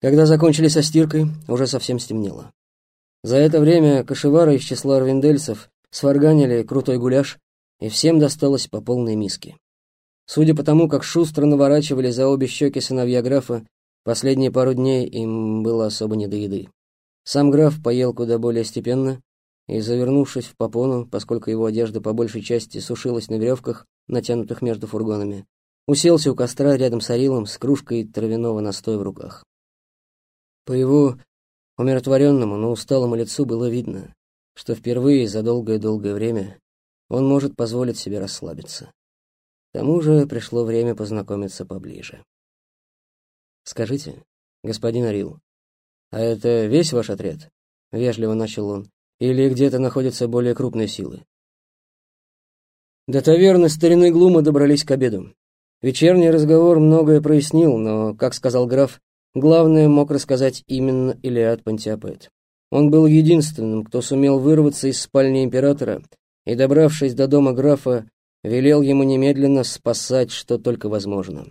Когда закончили со стиркой, уже совсем стемнело. За это время кошевары из числа арвиндельцев сварганили крутой гуляш, и всем досталось по полной миске. Судя по тому, как шустро наворачивали за обе щеки сыновья графа, последние пару дней им было особо не до еды. Сам граф поел куда более степенно, и, завернувшись в попону, поскольку его одежда по большей части сушилась на веревках, натянутых между фургонами, уселся у костра рядом с Арилом с кружкой травяного настоя в руках. По его умиротворенному, но усталому лицу было видно, что впервые за долгое-долгое время он может позволить себе расслабиться. К тому же пришло время познакомиться поближе. «Скажите, господин Арил, а это весь ваш отряд?» — вежливо начал он. «Или где-то находятся более крупные силы?» До таверны старины Глума добрались к обеду. Вечерний разговор многое прояснил, но, как сказал граф, Главное мог рассказать именно Илиад Пантиопет. Он был единственным, кто сумел вырваться из спальни императора и, добравшись до дома графа, велел ему немедленно спасать, что только возможно.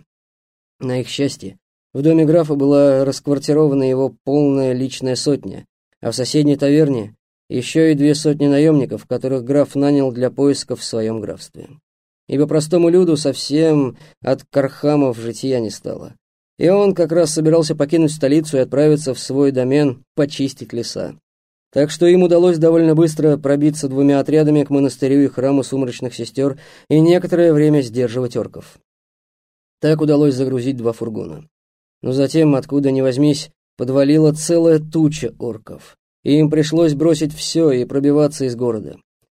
На их счастье, в доме графа была расквартирована его полная личная сотня, а в соседней таверне еще и две сотни наемников, которых граф нанял для поисков в своем графстве. Ибо простому люду совсем от Кархамов жития не стало и он как раз собирался покинуть столицу и отправиться в свой домен почистить леса. Так что им удалось довольно быстро пробиться двумя отрядами к монастырю и храму сумрачных сестер и некоторое время сдерживать орков. Так удалось загрузить два фургона. Но затем, откуда ни возьмись, подвалила целая туча орков, и им пришлось бросить все и пробиваться из города.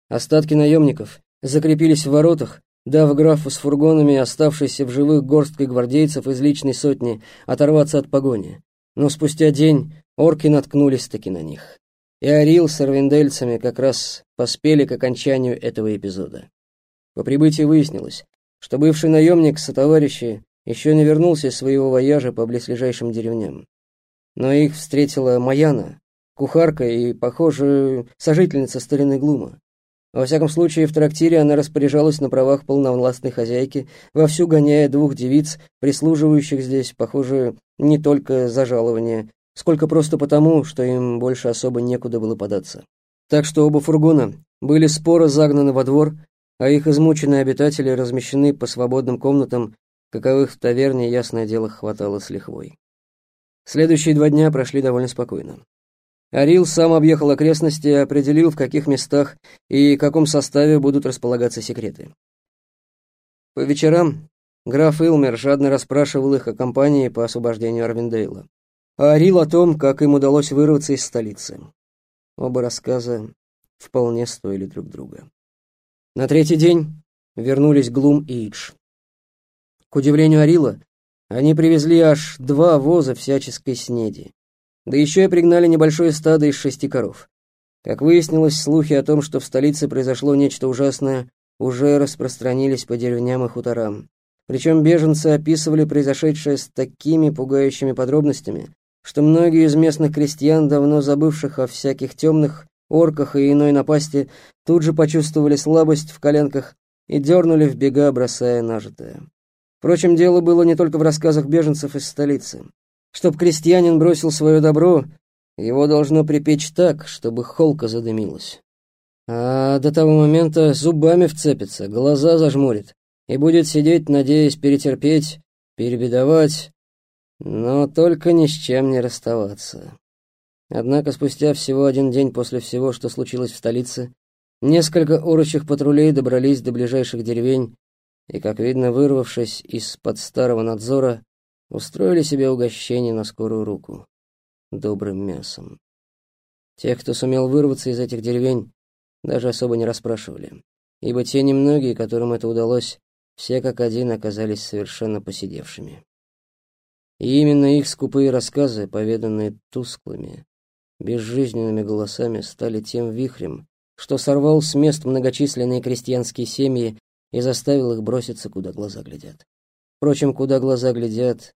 Остатки наемников закрепились в воротах дав графу с фургонами, оставшейся в живых горсткой гвардейцев из личной сотни, оторваться от погони. Но спустя день орки наткнулись-таки на них. И Орил с арвиндельцами как раз поспели к окончанию этого эпизода. По прибытии выяснилось, что бывший наемник со товарищи еще не вернулся из своего вояжа по близлежащим деревням. Но их встретила Маяна, кухарка и, похоже, сожительница старины Глума. Во всяком случае, в трактире она распоряжалась на правах полновластной хозяйки, вовсю гоняя двух девиц, прислуживающих здесь, похоже, не только за жалование, сколько просто потому, что им больше особо некуда было податься. Так что оба фургона были споро загнаны во двор, а их измученные обитатели размещены по свободным комнатам, каковых в таверне, ясное дело, хватало с лихвой. Следующие два дня прошли довольно спокойно. Арил сам объехал окрестности и определил, в каких местах и каком составе будут располагаться секреты. По вечерам граф Илмер жадно расспрашивал их о кампании по освобождению Арвиндейла, а Арил о том, как им удалось вырваться из столицы. Оба рассказа вполне стоили друг друга. На третий день вернулись Глум и Идж. К удивлению Арила, они привезли аж два воза всяческой снеди. Да еще и пригнали небольшое стадо из шести коров. Как выяснилось, слухи о том, что в столице произошло нечто ужасное, уже распространились по деревням и хуторам. Причем беженцы описывали произошедшее с такими пугающими подробностями, что многие из местных крестьян, давно забывших о всяких темных орках и иной напасти, тут же почувствовали слабость в коленках и дернули в бега, бросая нажитое. Впрочем, дело было не только в рассказах беженцев из столицы. Чтоб крестьянин бросил свое добро, его должно припечь так, чтобы холка задымилась. А до того момента зубами вцепится, глаза зажмурит и будет сидеть, надеясь перетерпеть, перебедовать, но только ни с чем не расставаться. Однако спустя всего один день после всего, что случилось в столице, несколько орочих патрулей добрались до ближайших деревень и, как видно, вырвавшись из-под старого надзора, устроили себе угощение на скорую руку добрым мясом. Тех, кто сумел вырваться из этих деревень, даже особо не расспрашивали, ибо те немногие, которым это удалось, все как один оказались совершенно посидевшими. И именно их скупые рассказы, поведанные тусклыми, безжизненными голосами, стали тем вихрем, что сорвал с мест многочисленные крестьянские семьи и заставил их броситься, куда глаза глядят. Впрочем, куда глаза глядят,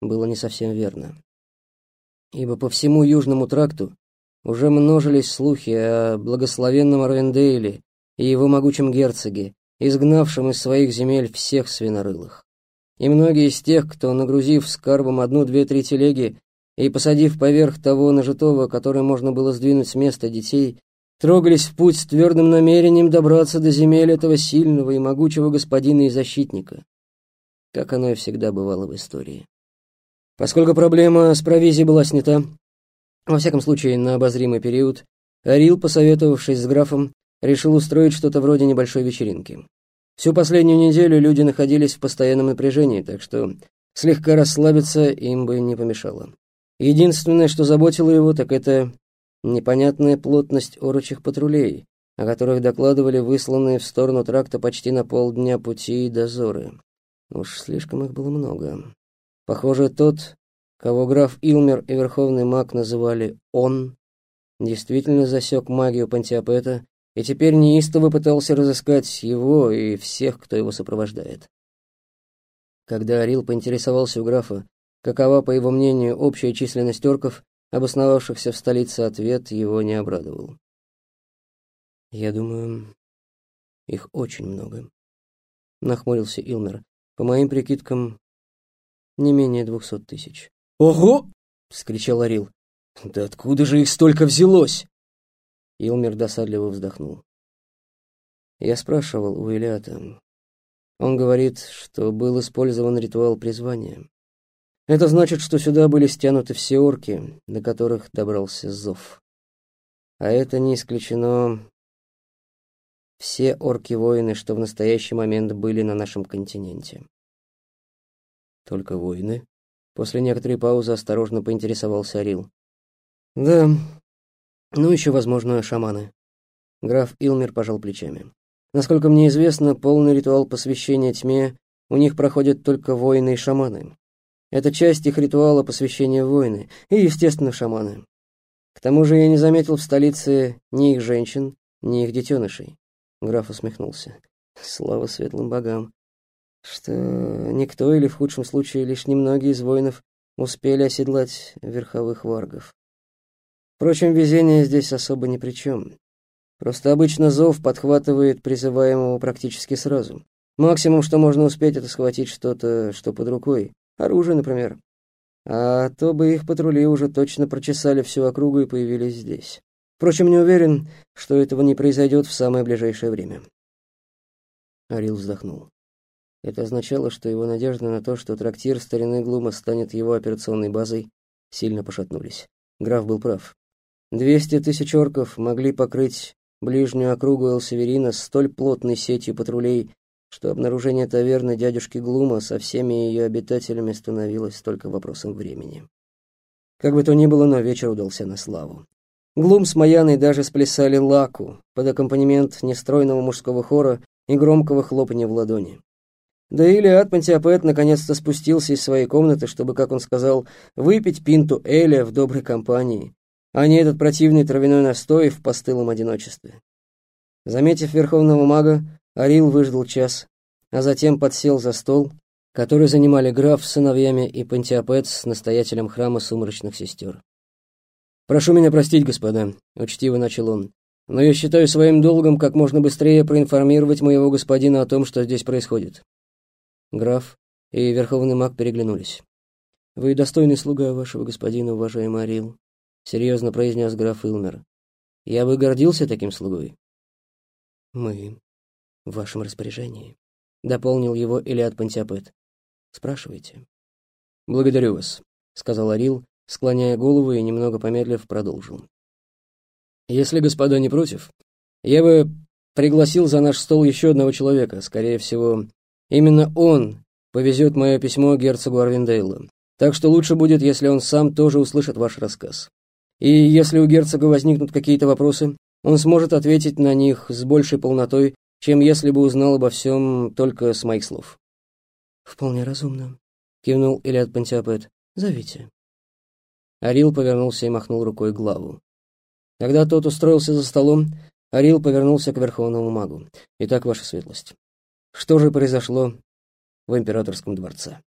было не совсем верно. Ибо по всему Южному тракту уже множились слухи о благословенном Арвендейле и его могучем герцоге, изгнавшем из своих земель всех свинорылых. И многие из тех, кто, нагрузив скарбом одну-две-три телеги, и, посадив поверх того нажитого, который можно было сдвинуть с места детей, трогались в путь с твердым намерением добраться до земель этого сильного и могучего господина и защитника, как оно и всегда бывало в истории. Поскольку проблема с провизией была снята, во всяком случае на обозримый период, Арил, посоветовавшись с графом, решил устроить что-то вроде небольшой вечеринки. Всю последнюю неделю люди находились в постоянном напряжении, так что слегка расслабиться им бы не помешало. Единственное, что заботило его, так это непонятная плотность орочих патрулей, о которых докладывали высланные в сторону тракта почти на полдня пути дозоры. Уж слишком их было много. Похоже, тот, кого граф Илмер и верховный маг называли «он», действительно засек магию Пантиопета и теперь неистово пытался разыскать его и всех, кто его сопровождает. Когда Арил поинтересовался у графа, какова, по его мнению, общая численность орков, обосновавшихся в столице, ответ его не обрадовал. «Я думаю, их очень много», — нахмурился Илмер. «По моим прикидкам, не менее двухсот тысяч». «Ого!» — вскричал Арил. «Да откуда же их столько взялось?» Илмер досадливо вздохнул. Я спрашивал у Илиата. Он говорит, что был использован ритуал призвания. Это значит, что сюда были стянуты все орки, до которых добрался зов. А это не исключено все орки-воины, что в настоящий момент были на нашем континенте. Только воины? После некоторой паузы осторожно поинтересовался Арил. Да, ну, еще, возможно, шаманы. Граф Илмер пожал плечами. Насколько мне известно, полный ритуал посвящения тьме у них проходят только воины и шаманы. Это часть их ритуала посвящения воины и, естественно, шаманы. К тому же я не заметил в столице ни их женщин, ни их детенышей. Граф усмехнулся. Слава светлым богам, что никто или, в худшем случае, лишь немногие из воинов успели оседлать верховых варгов. Впрочем, везение здесь особо ни при чем. Просто обычно зов подхватывает призываемого практически сразу. Максимум, что можно успеть, это схватить что-то, что под рукой. Оружие, например. А то бы их патрули уже точно прочесали всю округу и появились здесь. Впрочем, не уверен, что этого не произойдет в самое ближайшее время. Арил вздохнул. Это означало, что его надежды на то, что трактир старины Глума станет его операционной базой, сильно пошатнулись. Граф был прав. Двести тысяч орков могли покрыть ближнюю округу Элсеверина столь плотной сетью патрулей, что обнаружение таверны дядюшки Глума со всеми ее обитателями становилось только вопросом времени. Как бы то ни было, но вечер удался на славу. Глум с Маяной даже сплясали лаку под аккомпанемент нестройного мужского хора и громкого хлопания в ладони. Да и Илиад наконец-то спустился из своей комнаты, чтобы, как он сказал, выпить пинту Эля в доброй компании, а не этот противный травяной настой в постылом одиночестве. Заметив верховного мага, Арил выждал час, а затем подсел за стол, который занимали граф с сыновьями и Пантиопет с настоятелем храма сумрачных сестер. «Прошу меня простить, господа», — учтиво начал он, «но я считаю своим долгом как можно быстрее проинформировать моего господина о том, что здесь происходит». Граф и верховный маг переглянулись. «Вы достойный слуга вашего господина, уважаемый Арил», серьезно произнес граф Илмер. Я бы гордился таким слугой. Мы в вашем распоряжении, дополнил его Илиад Пантиапет. Спрашивайте. Благодарю вас, сказал Арил, склоняя голову и немного помедлив продолжил. Если господа не против, я бы пригласил за наш стол еще одного человека. Скорее всего, именно он повезет мое письмо герцогу Арвиндейлу. Так что лучше будет, если он сам тоже услышит ваш рассказ. И если у герцога возникнут какие-то вопросы, он сможет ответить на них с большей полнотой, чем если бы узнал обо всем только с моих слов. «Вполне разумно», — кивнул Илиад Пантиопет. «Зовите». Арил повернулся и махнул рукой главу. Когда тот устроился за столом, Арил повернулся к Верховному магу. «Итак, ваша светлость, что же произошло в императорском дворце?»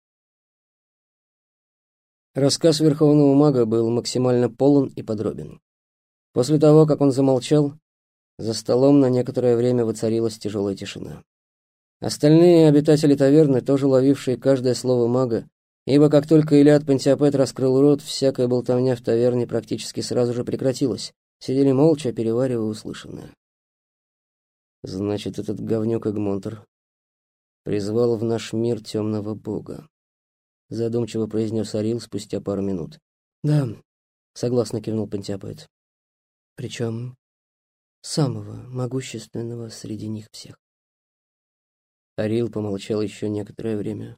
Рассказ Верховного Мага был максимально полон и подробен. После того, как он замолчал, за столом на некоторое время воцарилась тяжелая тишина. Остальные обитатели таверны, тоже ловившие каждое слово мага ибо как только Илиад Пантиопет раскрыл рот, всякая болтовня в таверне практически сразу же прекратилась. Сидели молча, переваривая услышанное. Значит, этот говнюк Эгмонтер призвал в наш мир темного бога. Задумчиво произнес Арил спустя пару минут. Да, согласно кивнул Пантиопет. Причем самого могущественного среди них всех. Арил помолчал еще некоторое время,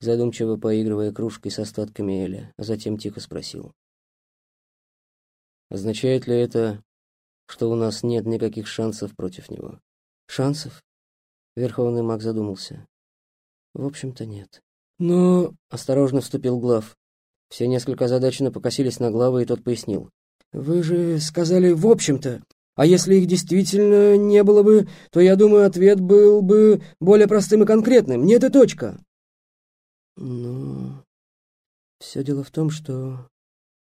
задумчиво поигрывая кружкой с остатками Эля, а затем тихо спросил. «Означает ли это, что у нас нет никаких шансов против него?» «Шансов?» — Верховный маг задумался. «В общем-то, нет». «Но...» — осторожно вступил Глав. Все несколько озадаченно покосились на Глава, и тот пояснил. «Вы же сказали «в общем-то». А если их действительно не было бы, то, я думаю, ответ был бы более простым и конкретным. Нет и точка. Ну, все дело в том, что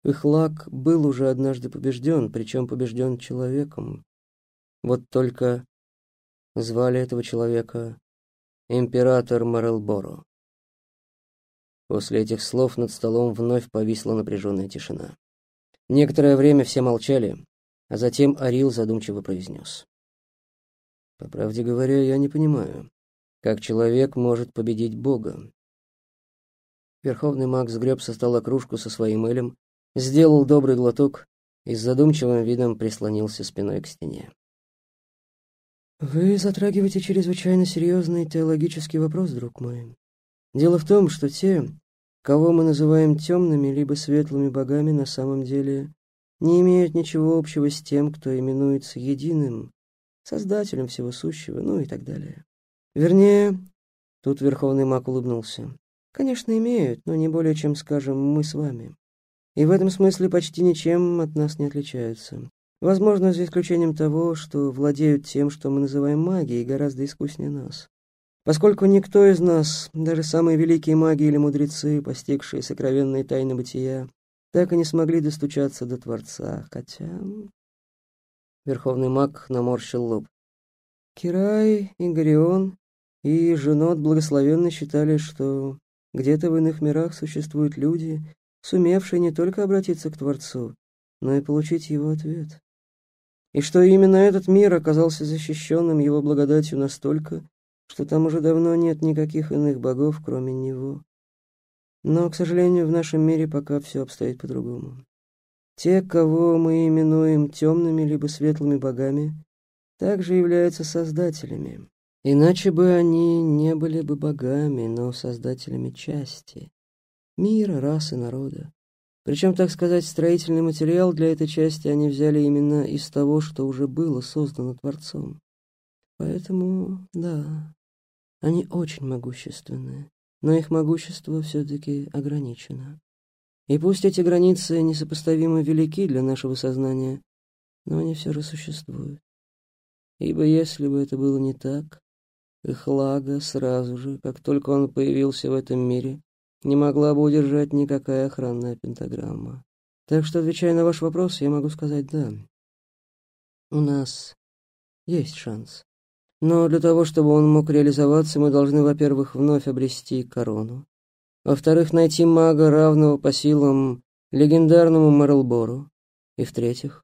Ихлак был уже однажды побежден, причем побежден человеком. Вот только звали этого человека император Морелборо. После этих слов над столом вновь повисла напряженная тишина. Некоторое время все молчали, а затем Арил задумчиво произнес. «По правде говоря, я не понимаю, как человек может победить Бога. Верховный маг сгреб со стола кружку со своим элем, сделал добрый глоток и с задумчивым видом прислонился спиной к стене. «Вы затрагиваете чрезвычайно серьезный теологический вопрос, друг мой. Дело в том, что те, кого мы называем темными либо светлыми богами, на самом деле не имеют ничего общего с тем, кто именуется единым, создателем всего сущего, ну и так далее. Вернее, тут Верховный маг улыбнулся. Конечно, имеют, но не более, чем, скажем, мы с вами. И в этом смысле почти ничем от нас не отличаются. Возможно, за исключением того, что владеют тем, что мы называем магией, гораздо искуснее нас. Поскольку никто из нас, даже самые великие маги или мудрецы, постигшие сокровенные тайны бытия, так и не смогли достучаться до Творца, хотя... Верховный маг наморщил лоб. Кирай, Игорион и Женот Благословенный считали, что где-то в иных мирах существуют люди, сумевшие не только обратиться к Творцу, но и получить его ответ. И что именно этот мир оказался защищенным его благодатью настолько, что там уже давно нет никаких иных богов, кроме него. Но, к сожалению, в нашем мире пока все обстоит по-другому. Те, кого мы именуем темными либо светлыми богами, также являются создателями. Иначе бы они не были бы богами, но создателями части, мира, расы, народа. Причем, так сказать, строительный материал для этой части они взяли именно из того, что уже было создано Творцом. Поэтому, да, они очень могущественные, но их могущество все-таки ограничено. И пусть эти границы несопоставимо велики для нашего сознания, но они все же существуют. Ибо если бы это было не так, Эхлага сразу же, как только он появился в этом мире, не могла бы удержать никакая охранная пентаграмма. Так что, отвечая на ваш вопрос, я могу сказать «да». У нас есть шанс. Но для того, чтобы он мог реализоваться, мы должны, во-первых, вновь обрести корону. Во-вторых, найти мага, равного по силам легендарному Марлбору. И в-третьих,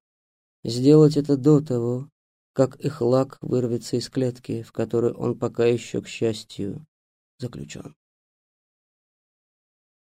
сделать это до того, как их лак вырвется из клетки, в которой он пока еще, к счастью, заключен.